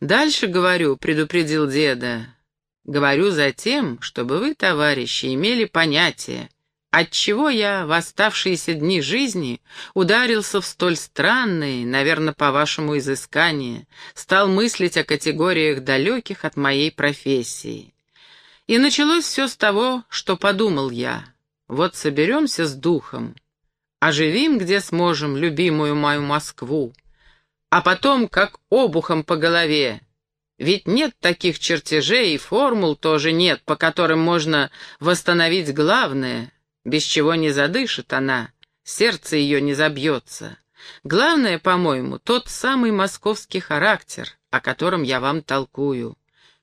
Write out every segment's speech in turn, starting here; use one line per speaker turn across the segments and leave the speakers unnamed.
«Дальше, говорю», — предупредил деда, — «говорю за тем, чтобы вы, товарищи, имели понятие, отчего я в оставшиеся дни жизни ударился в столь странные, наверное, по-вашему изыскания, стал мыслить о категориях далеких от моей профессии. И началось все с того, что подумал я. Вот соберемся с духом, оживим, где сможем, любимую мою Москву, а потом как обухом по голове. Ведь нет таких чертежей и формул тоже нет, по которым можно восстановить главное, без чего не задышит она, сердце ее не забьется. Главное, по-моему, тот самый московский характер, о котором я вам толкую.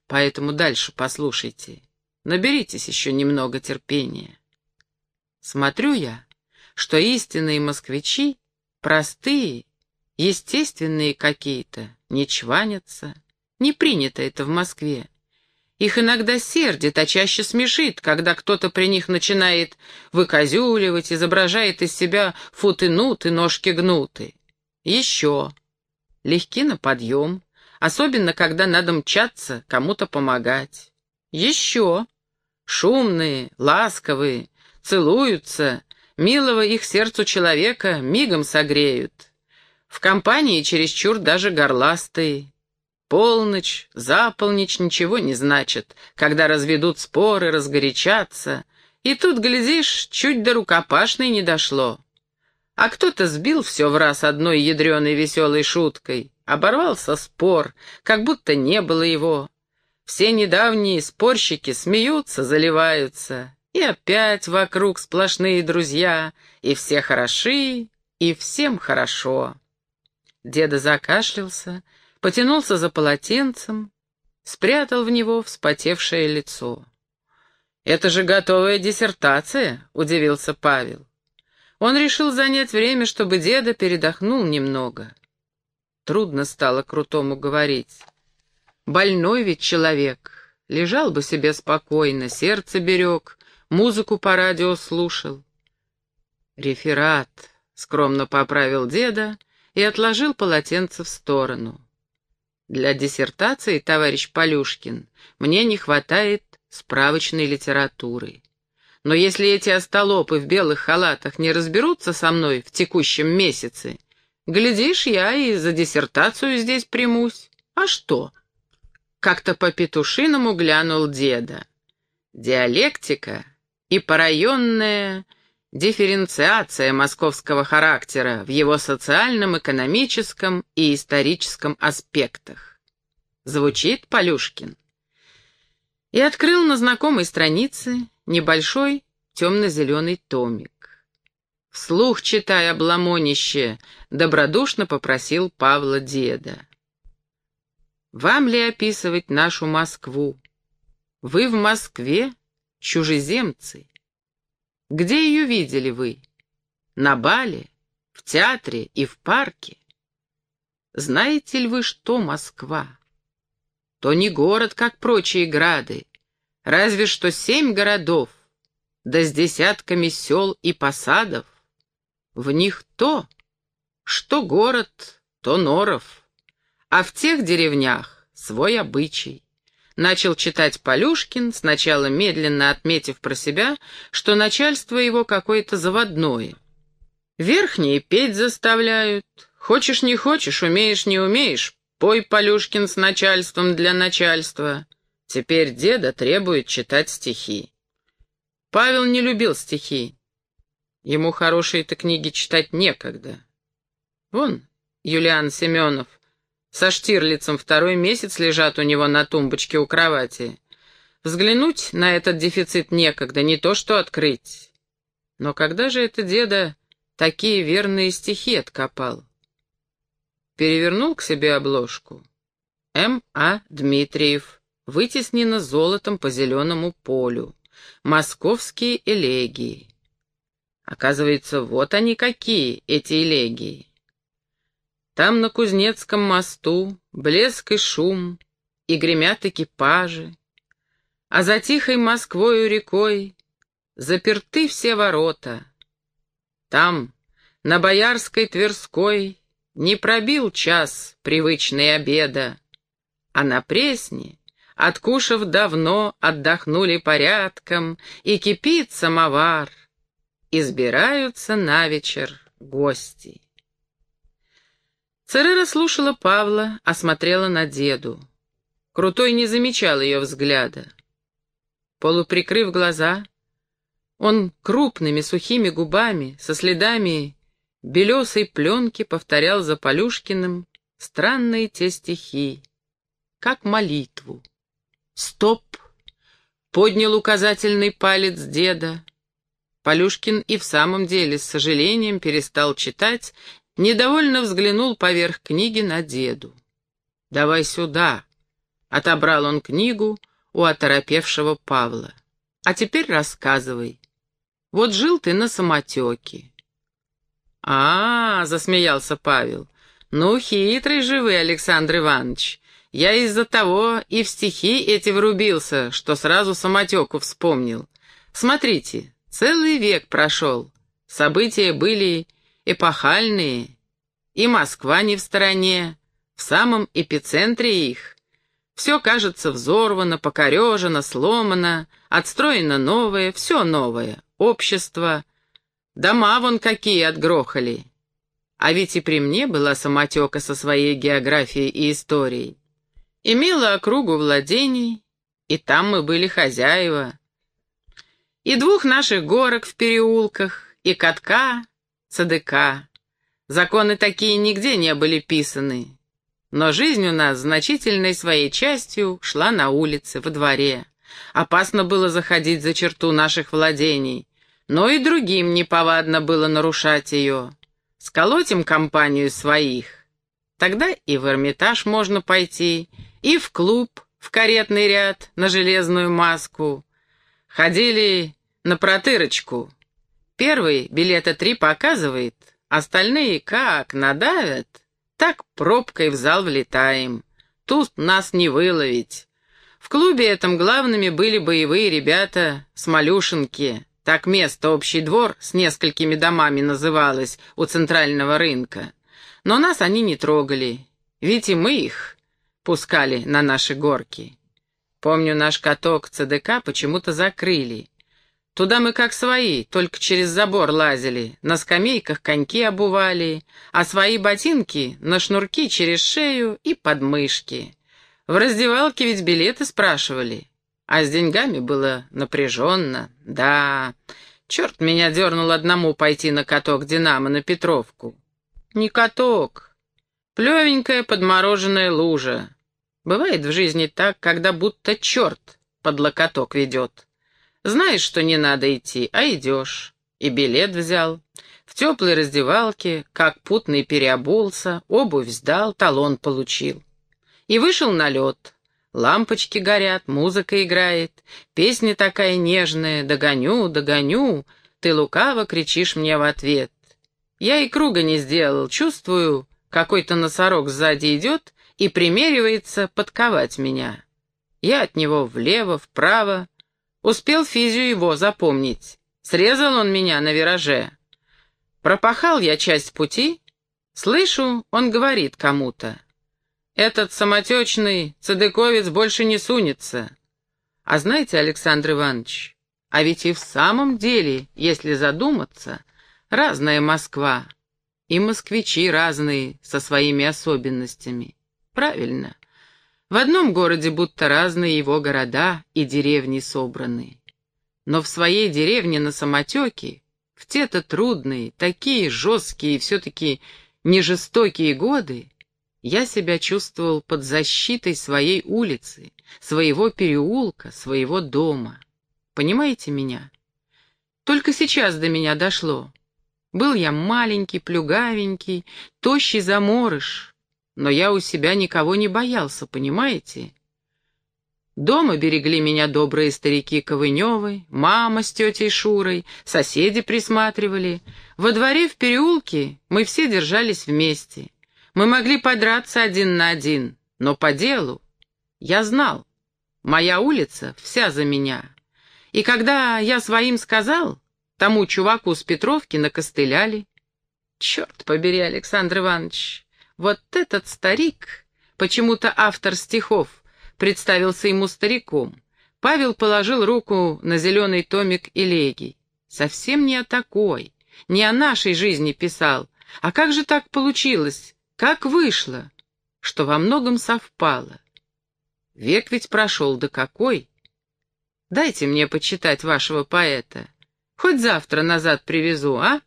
Поэтому дальше послушайте. Наберитесь еще немного терпения. Смотрю я, что истинные москвичи простые естественные какие-то, не чванятся. Не принято это в Москве. Их иногда сердит, а чаще смешит, когда кто-то при них начинает выказюливать, изображает из себя футы нуты, ножки гнуты. Еще. Легки на подъем, особенно когда надо мчаться, кому-то помогать. Еще. Шумные, ласковые, целуются, милого их сердцу человека мигом согреют. В компании чересчур даже горластые. Полночь, заполночь ничего не значит, когда разведут споры, разгорячатся. И тут, глядишь, чуть до рукопашной не дошло. А кто-то сбил все в раз одной ядреной веселой шуткой. Оборвался спор, как будто не было его. Все недавние спорщики смеются, заливаются. И опять вокруг сплошные друзья, и все хороши, и всем хорошо. Деда закашлялся, потянулся за полотенцем, спрятал в него вспотевшее лицо. «Это же готовая диссертация», — удивился Павел. Он решил занять время, чтобы деда передохнул немного. Трудно стало Крутому говорить. Больной ведь человек, лежал бы себе спокойно, сердце берег, музыку по радио слушал. «Реферат», — скромно поправил деда, — и отложил полотенце в сторону. Для диссертации, товарищ Полюшкин, мне не хватает справочной литературы. Но если эти остолопы в белых халатах не разберутся со мной в текущем месяце, глядишь, я и за диссертацию здесь примусь. А что? Как-то по-петушиному глянул деда. Диалектика и порайонная дифференциация московского характера в его социальном, экономическом и историческом аспектах. Звучит Полюшкин. И открыл на знакомой странице небольшой темно-зеленый томик. Вслух, читая обламонище, добродушно попросил Павла деда. «Вам ли описывать нашу Москву? Вы в Москве чужеземцы, где ее видели вы? На бале, в театре и в парке? Знаете ли вы, что Москва? То не город, как прочие грады, разве что семь городов, да с десятками сел и посадов. В них то, что город, то норов, а в тех деревнях свой обычай. Начал читать Полюшкин, сначала медленно отметив про себя, что начальство его какое-то заводное. Верхние петь заставляют. Хочешь не хочешь, умеешь не умеешь. Пой, Полюшкин, с начальством для начальства. Теперь деда требует читать стихи. Павел не любил стихи. Ему хорошие-то книги читать некогда. Вон, Юлиан Семенов, со Штирлицем второй месяц лежат у него на тумбочке у кровати. Взглянуть на этот дефицит некогда, не то что открыть. Но когда же это деда такие верные стихи откопал? Перевернул к себе обложку. М. А. Дмитриев. Вытеснено золотом по зеленому полю. Московские элегии. Оказывается, вот они какие, эти элегии. Там на Кузнецком мосту блеск и шум, и гремят экипажи, а за тихой Москвою рекой заперты все ворота. Там, на Боярской Тверской, не пробил час привычный обеда, А на Пресне, откушав давно, отдохнули порядком, и кипит самовар. Избираются на вечер гости. Церера слушала Павла, осмотрела на деду. Крутой не замечал ее взгляда. Полуприкрыв глаза, он крупными сухими губами, со следами белесой пленки повторял за Полюшкиным странные те стихи, как молитву. «Стоп!» — поднял указательный палец деда. Полюшкин и в самом деле с сожалением перестал читать, недовольно взглянул поверх книги на деду. «Давай сюда!» — отобрал он книгу у оторопевшего Павла. «А теперь рассказывай. Вот жил ты на самотеке». «А, -а — засмеялся Павел, — ну, хитрый же вы, Александр Иванович. Я из-за того и в стихи эти врубился, что сразу самотеку вспомнил. Смотрите, целый век прошел, события были эпохальные, и Москва не в стороне, в самом эпицентре их. Все кажется взорвано, покорежено, сломано, отстроено новое, все новое, общество, дома вон какие отгрохали. А ведь и при мне была самотека со своей географией и историей. Имела округу владений, и там мы были хозяева. И двух наших горок в переулках, и катка, ЦДК. Законы такие нигде не были писаны. Но жизнь у нас значительной своей частью шла на улице, во дворе. Опасно было заходить за черту наших владений, но и другим неповадно было нарушать ее. Сколотим компанию своих. Тогда и в Эрмитаж можно пойти, и в клуб, в каретный ряд, на железную маску. Ходили на протырочку. Первый билета три показывает, остальные как надавят, так пробкой в зал влетаем. Тут нас не выловить. В клубе этом главными были боевые ребята с Малюшенки. Так место, общий двор, с несколькими домами называлось у центрального рынка. Но нас они не трогали, ведь и мы их пускали на наши горки. Помню, наш каток ЦДК почему-то закрыли. Туда мы как свои, только через забор лазили, на скамейках коньки обували, а свои ботинки на шнурки через шею и подмышки. В раздевалке ведь билеты спрашивали, а с деньгами было напряженно, да. Черт меня дернул одному пойти на каток «Динамо» на Петровку. Не каток, Плевенькая подмороженная лужа. Бывает в жизни так, когда будто черт под локоток ведет. Знаешь, что не надо идти, а идешь. И билет взял. В теплой раздевалке, как путный переобулся, обувь сдал, талон получил. И вышел на лед. Лампочки горят, музыка играет, песня такая нежная «Догоню, догоню», ты лукаво кричишь мне в ответ. Я и круга не сделал, чувствую, какой-то носорог сзади идет и примеривается подковать меня. Я от него влево, вправо. Успел физию его запомнить. Срезал он меня на вираже. Пропахал я часть пути. Слышу, он говорит кому-то. Этот самотечный цедыковец больше не сунется. А знаете, Александр Иванович, а ведь и в самом деле, если задуматься, разная Москва. И москвичи разные, со своими особенностями. Правильно. В одном городе будто разные его города и деревни собраны. Но в своей деревне на самотеке, в те-то трудные, такие жесткие и все-таки не жестокие годы, я себя чувствовал под защитой своей улицы, своего переулка, своего дома. Понимаете меня? Только сейчас до меня дошло. Был я маленький, плюгавенький, тощий заморыш, но я у себя никого не боялся, понимаете? Дома берегли меня добрые старики Ковыневы, мама с тетей Шурой, соседи присматривали. Во дворе в переулке мы все держались вместе. Мы могли подраться один на один, но по делу. Я знал, моя улица вся за меня. И когда я своим сказал, Тому чуваку с Петровки накостыляли. Черт побери, Александр Иванович, вот этот старик почему-то автор стихов, представился ему стариком. Павел положил руку на зеленый томик элегий. Совсем не о такой, не о нашей жизни писал. А как же так получилось? Как вышло? Что во многом совпало. Век ведь прошел, да какой! Дайте мне почитать вашего поэта. Хоть завтра назад привезу, а?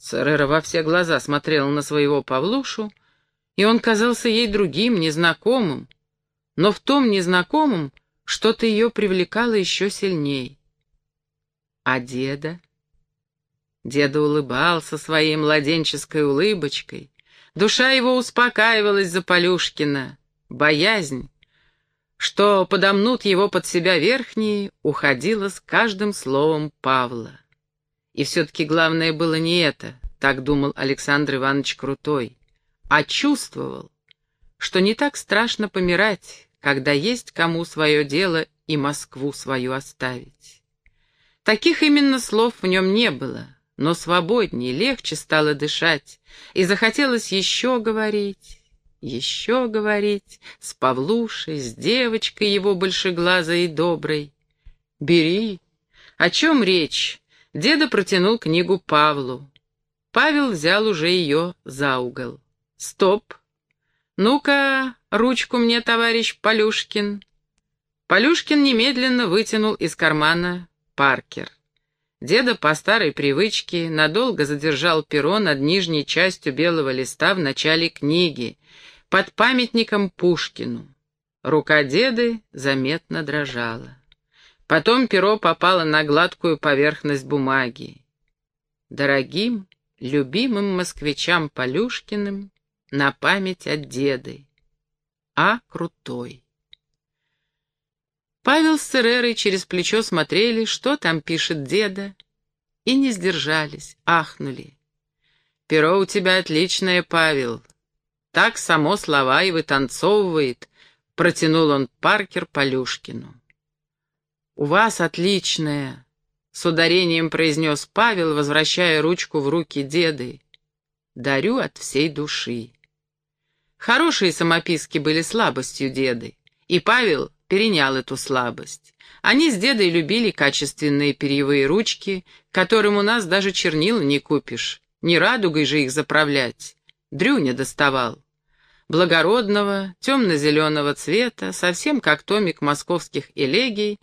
Церера во все глаза смотрела на своего Павлушу, и он казался ей другим, незнакомым. Но в том незнакомом что-то ее привлекало еще сильней. А деда? Деда улыбался своей младенческой улыбочкой. Душа его успокаивалась за Полюшкина. Боязнь, что подомнут его под себя верхние, уходила с каждым словом Павла. И все-таки главное было не это, так думал Александр Иванович Крутой, а чувствовал, что не так страшно помирать, когда есть кому свое дело и Москву свою оставить. Таких именно слов в нем не было, но свободнее, легче стало дышать, и захотелось еще говорить, еще говорить с Павлушей, с девочкой его большеглазой и доброй. «Бери». О чем речь? Деда протянул книгу Павлу. Павел взял уже ее за угол. «Стоп! Ну-ка, ручку мне, товарищ Полюшкин». Полюшкин немедленно вытянул из кармана Паркер. Деда по старой привычке надолго задержал перо над нижней частью белого листа в начале книги, под памятником Пушкину. Рука деды заметно дрожала. Потом перо попало на гладкую поверхность бумаги. Дорогим, любимым москвичам Полюшкиным на память от деды. А крутой. Павел с Церерой через плечо смотрели, что там пишет деда, и не сдержались, ахнули. «Перо у тебя отличное, Павел. Так само слова и вытанцовывает, протянул он Паркер Полюшкину. «У вас отличное», — с ударением произнес Павел, возвращая ручку в руки деды. «Дарю от всей души». Хорошие самописки были слабостью деды, и Павел перенял эту слабость. Они с дедой любили качественные перьевые ручки, которым у нас даже чернил не купишь, не радугой же их заправлять. Дрюня доставал. Благородного, темно-зеленого цвета, совсем как томик московских элегий,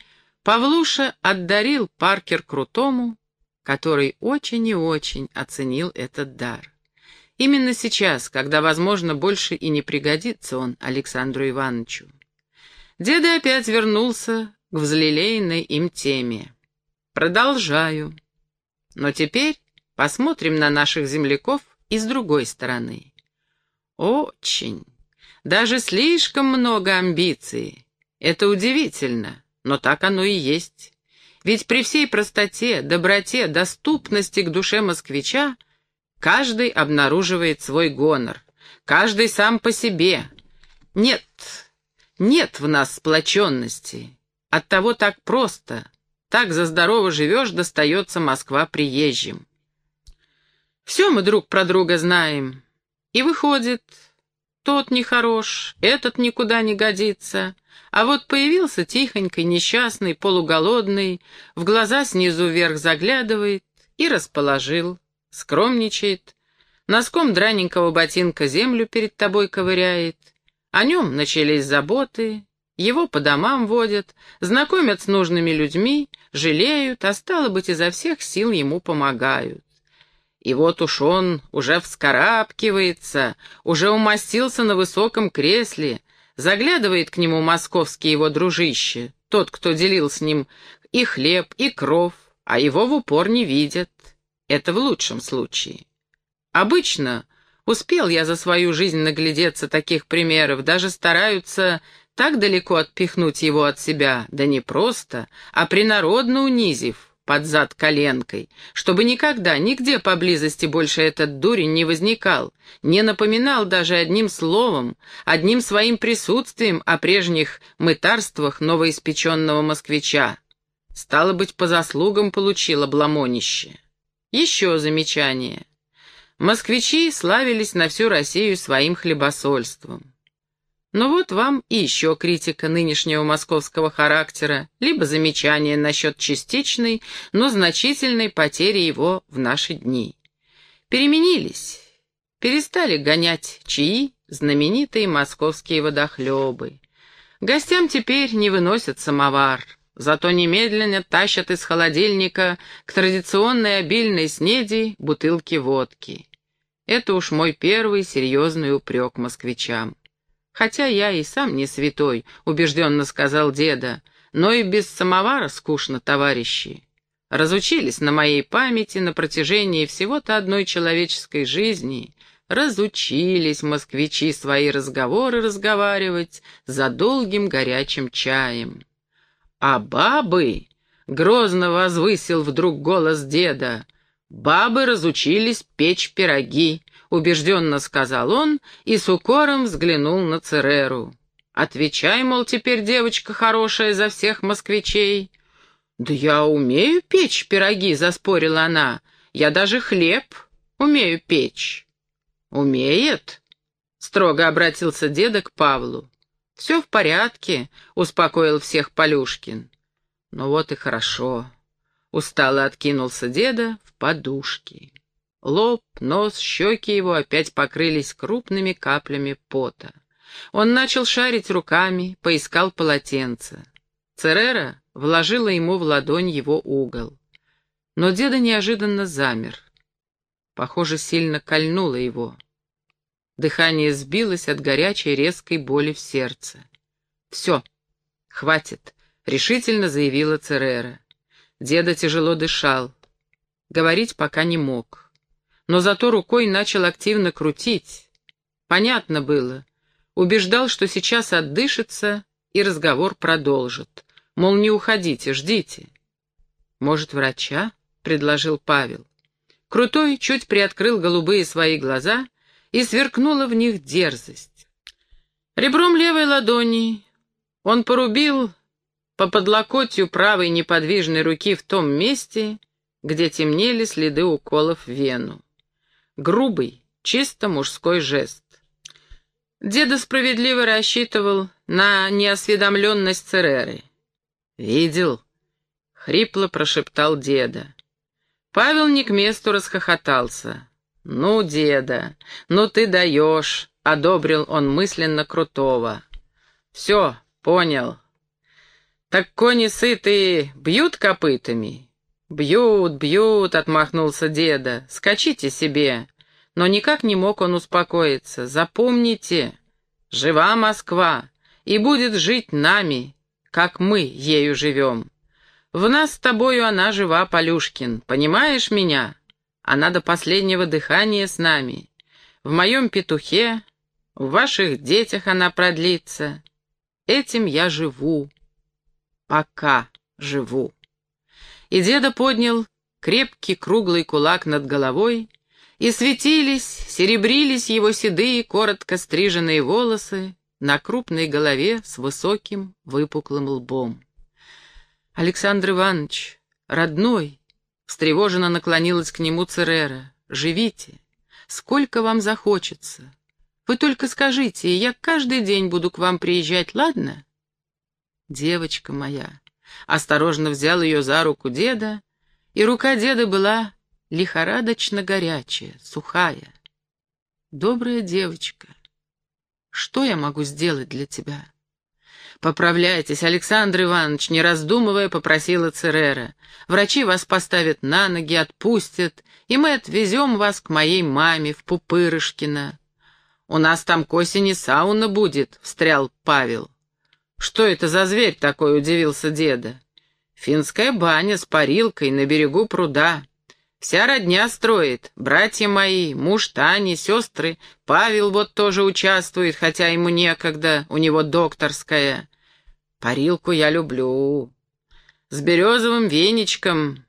Павлуша отдарил Паркер Крутому, который очень и очень оценил этот дар. Именно сейчас, когда, возможно, больше и не пригодится он Александру Ивановичу. Деда опять вернулся к взлелеянной им теме. Продолжаю. Но теперь посмотрим на наших земляков и с другой стороны. Очень. Даже слишком много амбиций. Это удивительно, но так оно и есть. Ведь при всей простоте, доброте, доступности к душе москвича каждый обнаруживает свой гонор, каждый сам по себе. Нет, нет в нас сплоченности. Оттого так просто, так за здорово живешь, достается Москва приезжим. Все мы друг про друга знаем. И выходит, тот нехорош, этот никуда не годится. А вот появился тихонький, несчастный, полуголодный, в глаза снизу вверх заглядывает и расположил, скромничает, носком драненького ботинка землю перед тобой ковыряет. О нем начались заботы, его по домам водят, знакомят с нужными людьми, жалеют, а стало быть, изо всех сил ему помогают. И вот уж он уже вскарабкивается, уже умостился на высоком кресле, заглядывает к нему московский его дружище, тот, кто делил с ним и хлеб, и кров, а его в упор не видят. Это в лучшем случае. Обычно успел я за свою жизнь наглядеться таких примеров, даже стараются так далеко отпихнуть его от себя, да не просто, а принародно унизив, под зад коленкой, чтобы никогда, нигде поблизости больше этот дурень не возникал, не напоминал даже одним словом, одним своим присутствием о прежних мытарствах новоиспеченного москвича. Стало быть, по заслугам получил обламонище. Еще замечание. Москвичи славились на всю Россию своим хлебосольством. Но вот вам и еще критика нынешнего московского характера, либо замечание насчет частичной, но значительной потери его в наши дни. Переменились, перестали гонять чаи знаменитые московские водохлебы. Гостям теперь не выносят самовар, зато немедленно тащат из холодильника к традиционной обильной снеди бутылки водки. Это уж мой первый серьезный упрек москвичам. Хотя я и сам не святой, убежденно сказал деда, но и без самовара скучно, товарищи. Разучились на моей памяти на протяжении всего-то одной человеческой жизни, разучились москвичи свои разговоры разговаривать за долгим горячим чаем. А бабы, — грозно возвысил вдруг голос деда, — бабы разучились печь пироги, — убежденно сказал он и с укором взглянул на Цереру. «Отвечай, мол, теперь девочка хорошая за всех москвичей». «Да я умею печь пироги», — заспорила она. «Я даже хлеб умею печь». «Умеет?» — строго обратился деда к Павлу. «Все в порядке», — успокоил всех Полюшкин. «Ну вот и хорошо». Устало откинулся деда в подушки. Лоб, нос, щеки его опять покрылись крупными каплями пота. Он начал шарить руками, поискал полотенце. Церера вложила ему в ладонь его угол. Но деда неожиданно замер. Похоже, сильно кольнуло его. Дыхание сбилось от горячей резкой боли в сердце. «Все, хватит», — решительно заявила Церера. Деда тяжело дышал. Говорить пока не мог но зато рукой начал активно крутить. Понятно было. Убеждал, что сейчас отдышится и разговор продолжит. Мол, не уходите, ждите. «Может, врача?» — предложил Павел. Крутой чуть приоткрыл голубые свои глаза, и сверкнула в них дерзость. Ребром левой ладони он порубил по подлокотью правой неподвижной руки в том месте, где темнели следы уколов в вену. Грубый, чисто мужской жест. Деда справедливо рассчитывал на неосведомленность Цереры. «Видел?» — хрипло прошептал деда. Павел не к месту расхохотался. «Ну, деда, ну ты даешь!» — одобрил он мысленно Крутого. «Все, понял. Так кони сытые бьют копытами?» «Бьют, бьют», — отмахнулся деда, — «скачите себе». Но никак не мог он успокоиться. «Запомните, жива Москва и будет жить нами, как мы ею живем. В нас с тобою она жива, Полюшкин, понимаешь меня? Она до последнего дыхания с нами. В моем петухе, в ваших детях она продлится. Этим я живу, пока живу и деда поднял крепкий круглый кулак над головой, и светились, серебрились его седые, коротко стриженные волосы на крупной голове с высоким выпуклым лбом. «Александр Иванович, родной!» — встревоженно наклонилась к нему Церера. «Живите! Сколько вам захочется! Вы только скажите, и я каждый день буду к вам приезжать, ладно?» «Девочка моя!» Осторожно взял ее за руку деда, и рука деда была лихорадочно горячая, сухая. «Добрая девочка, что я могу сделать для тебя?» «Поправляйтесь, Александр Иванович», — не раздумывая, попросила Церера. «Врачи вас поставят на ноги, отпустят, и мы отвезем вас к моей маме в Пупырышкино». «У нас там к осени сауна будет», — встрял Павел. «Что это за зверь такой?» — удивился деда. «Финская баня с парилкой на берегу пруда. Вся родня строит, братья мои, муж Тани, сестры. Павел вот тоже участвует, хотя ему некогда, у него докторская. Парилку я люблю. С березовым веничком.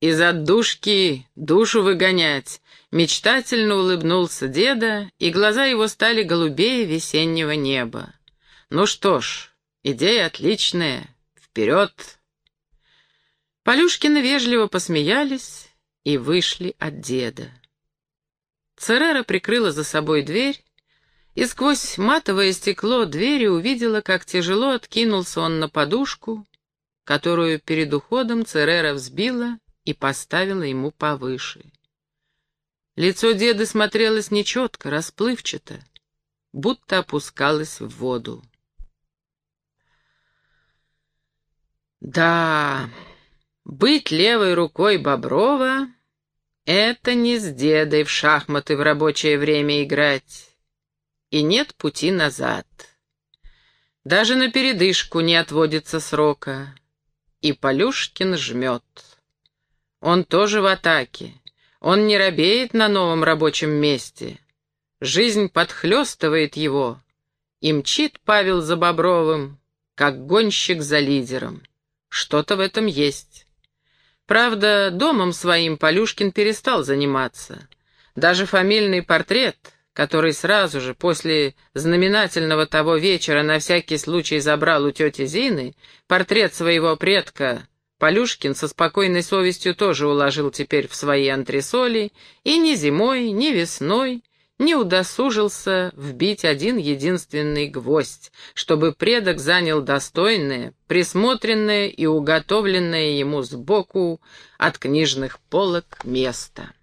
Из отдушки душу выгонять». Мечтательно улыбнулся деда, и глаза его стали голубее весеннего неба. «Ну что ж, Идея отличная. Вперед!» Полюшкины вежливо посмеялись и вышли от деда. Церера прикрыла за собой дверь, и сквозь матовое стекло двери увидела, как тяжело откинулся он на подушку, которую перед уходом Церера взбила и поставила ему повыше. Лицо деда смотрелось нечетко, расплывчато, будто опускалось в воду. Да, быть левой рукой Боброва — это не с дедой в шахматы в рабочее время играть, и нет пути назад. Даже на передышку не отводится срока, и Полюшкин жмет. Он тоже в атаке, он не робеет на новом рабочем месте. Жизнь подхлестывает его, и мчит Павел за Бобровым, как гонщик за лидером. Что-то в этом есть. Правда, домом своим Полюшкин перестал заниматься. Даже фамильный портрет, который сразу же после знаменательного того вечера на всякий случай забрал у тети Зины, портрет своего предка Полюшкин со спокойной совестью тоже уложил теперь в свои антресоли и ни зимой, ни весной не удосужился вбить один единственный гвоздь, чтобы предок занял достойное, присмотренное и уготовленное ему сбоку от книжных полок место.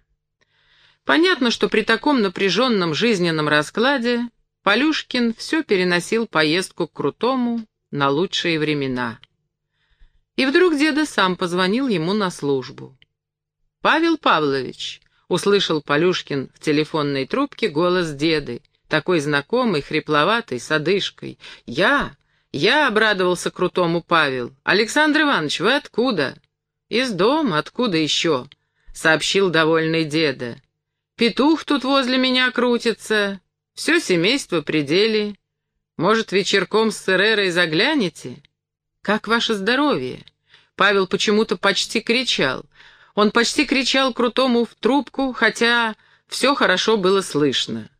Понятно, что при таком напряженном жизненном раскладе Полюшкин все переносил поездку к Крутому на лучшие времена. И вдруг деда сам позвонил ему на службу. «Павел Павлович», — услышал Полюшкин в телефонной трубке голос деды, такой знакомый, хрипловатый, с одышкой. «Я? Я?» — обрадовался крутому Павел. «Александр Иванович, вы откуда?» «Из дома, откуда еще?» — сообщил довольный деда. «Петух тут возле меня крутится. Все семейство при Может, вечерком с Церерой заглянете?» «Как ваше здоровье?» Павел почему-то почти кричал. Он почти кричал Крутому в трубку, хотя все хорошо было слышно.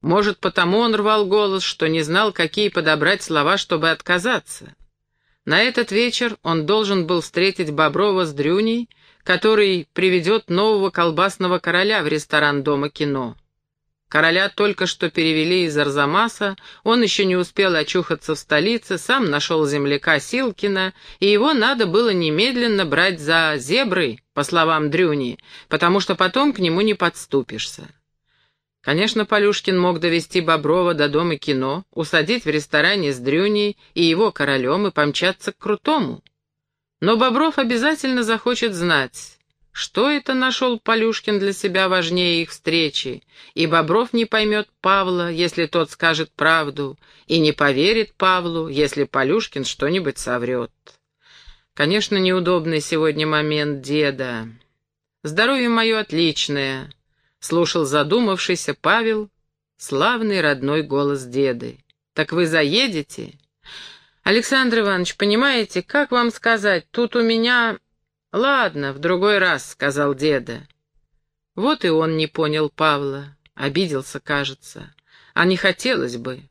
Может, потому он рвал голос, что не знал, какие подобрать слова, чтобы отказаться. На этот вечер он должен был встретить Боброва с Дрюней, который приведет нового колбасного короля в ресторан Дома кино. Короля только что перевели из Арзамаса, он еще не успел очухаться в столице, сам нашел земляка Силкина, и его надо было немедленно брать за зебры, по словам Дрюни, потому что потом к нему не подступишься. Конечно, Полюшкин мог довести Боброва до дома кино, усадить в ресторане с Дрюней и его королем и помчаться к Крутому. Но Бобров обязательно захочет знать, что это нашел Полюшкин для себя важнее их встречи? И Бобров не поймет Павла, если тот скажет правду, и не поверит Павлу, если Полюшкин что-нибудь соврет. Конечно, неудобный сегодня момент деда. Здоровье мое отличное, — слушал задумавшийся Павел, славный родной голос деды. Так вы заедете? Александр Иванович, понимаете, как вам сказать, тут у меня «Ладно, в другой раз», — сказал деда. Вот и он не понял Павла, обиделся, кажется. А не хотелось бы.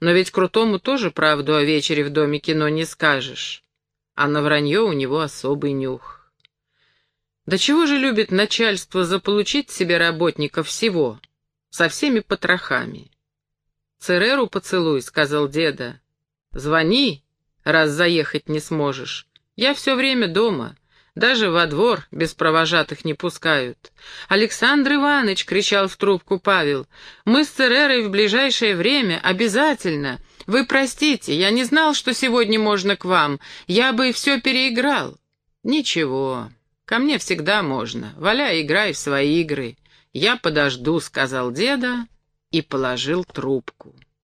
Но ведь Крутому тоже правду о вечере в доме кино не скажешь. А на вранье у него особый нюх. Да чего же любит начальство заполучить себе работников всего, со всеми потрохами? «Цереру поцелуй», — сказал деда. «Звони, раз заехать не сможешь. Я все время дома». Даже во двор без провожатых не пускают. «Александр Иванович!» — кричал в трубку Павел. «Мы с Церерой в ближайшее время обязательно. Вы простите, я не знал, что сегодня можно к вам. Я бы все переиграл». «Ничего, ко мне всегда можно. Валяй, играй в свои игры. Я подожду», — сказал деда и положил трубку.